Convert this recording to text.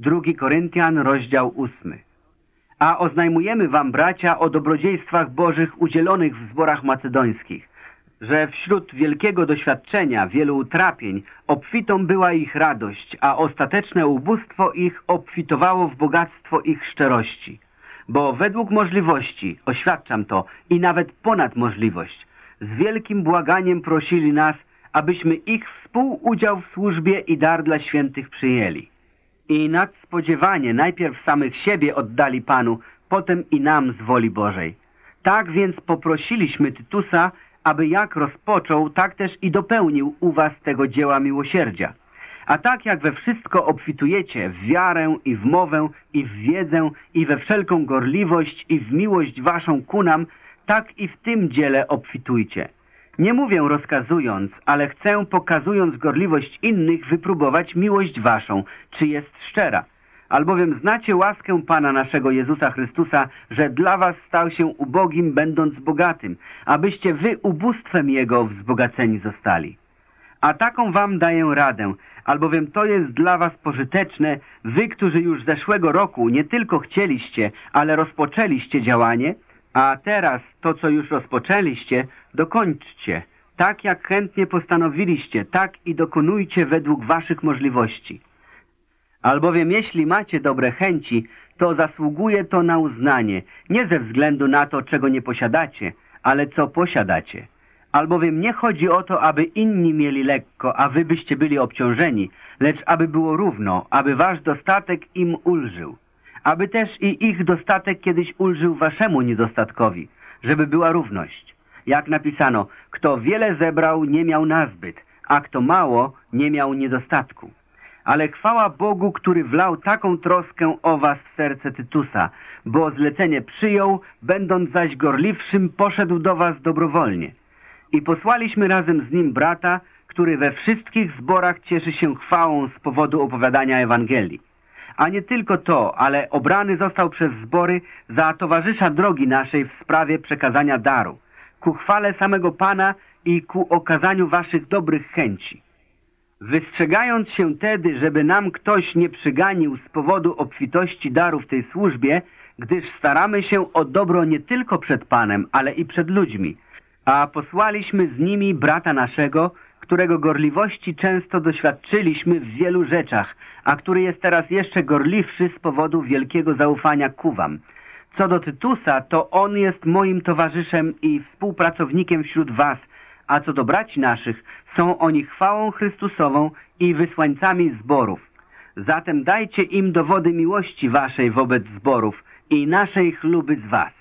2 Koryntian, rozdział 8. A oznajmujemy wam, bracia, o dobrodziejstwach Bożych udzielonych w zborach macedońskich, że wśród wielkiego doświadczenia, wielu utrapień, obfitą była ich radość, a ostateczne ubóstwo ich obfitowało w bogactwo ich szczerości. Bo według możliwości, oświadczam to, i nawet ponad możliwość, z wielkim błaganiem prosili nas, abyśmy ich współudział w służbie i dar dla świętych przyjęli. I nadspodziewanie najpierw samych siebie oddali Panu, potem i nam z woli Bożej. Tak więc poprosiliśmy Tytusa, aby jak rozpoczął, tak też i dopełnił u was tego dzieła miłosierdzia. A tak jak we wszystko obfitujecie, w wiarę i w mowę, i w wiedzę, i we wszelką gorliwość, i w miłość waszą ku nam, tak i w tym dziele obfitujcie. Nie mówię rozkazując, ale chcę, pokazując gorliwość innych, wypróbować miłość waszą, czy jest szczera. Albowiem znacie łaskę Pana naszego Jezusa Chrystusa, że dla was stał się ubogim, będąc bogatym, abyście wy ubóstwem Jego wzbogaceni zostali. A taką wam daję radę, albowiem to jest dla was pożyteczne, wy, którzy już zeszłego roku nie tylko chcieliście, ale rozpoczęliście działanie, a teraz to, co już rozpoczęliście, dokończcie. Tak jak chętnie postanowiliście, tak i dokonujcie według waszych możliwości. Albowiem jeśli macie dobre chęci, to zasługuje to na uznanie, nie ze względu na to, czego nie posiadacie, ale co posiadacie. Albowiem nie chodzi o to, aby inni mieli lekko, a wy byście byli obciążeni, lecz aby było równo, aby wasz dostatek im ulżył. Aby też i ich dostatek kiedyś ulżył waszemu niedostatkowi, żeby była równość. Jak napisano, kto wiele zebrał, nie miał nazbyt, a kto mało, nie miał niedostatku. Ale chwała Bogu, który wlał taką troskę o was w serce Tytusa, bo zlecenie przyjął, będąc zaś gorliwszym, poszedł do was dobrowolnie. I posłaliśmy razem z nim brata, który we wszystkich zborach cieszy się chwałą z powodu opowiadania Ewangelii. A nie tylko to, ale obrany został przez zbory za towarzysza drogi naszej w sprawie przekazania daru, ku chwale samego Pana i ku okazaniu waszych dobrych chęci. Wystrzegając się tedy, żeby nam ktoś nie przyganił z powodu obfitości daru w tej służbie, gdyż staramy się o dobro nie tylko przed Panem, ale i przed ludźmi. A posłaliśmy z nimi brata naszego, którego gorliwości często doświadczyliśmy w wielu rzeczach, a który jest teraz jeszcze gorliwszy z powodu wielkiego zaufania ku wam. Co do Tytusa, to on jest moim towarzyszem i współpracownikiem wśród was, a co do braci naszych, są oni chwałą Chrystusową i wysłańcami zborów. Zatem dajcie im dowody miłości waszej wobec zborów i naszej chluby z was.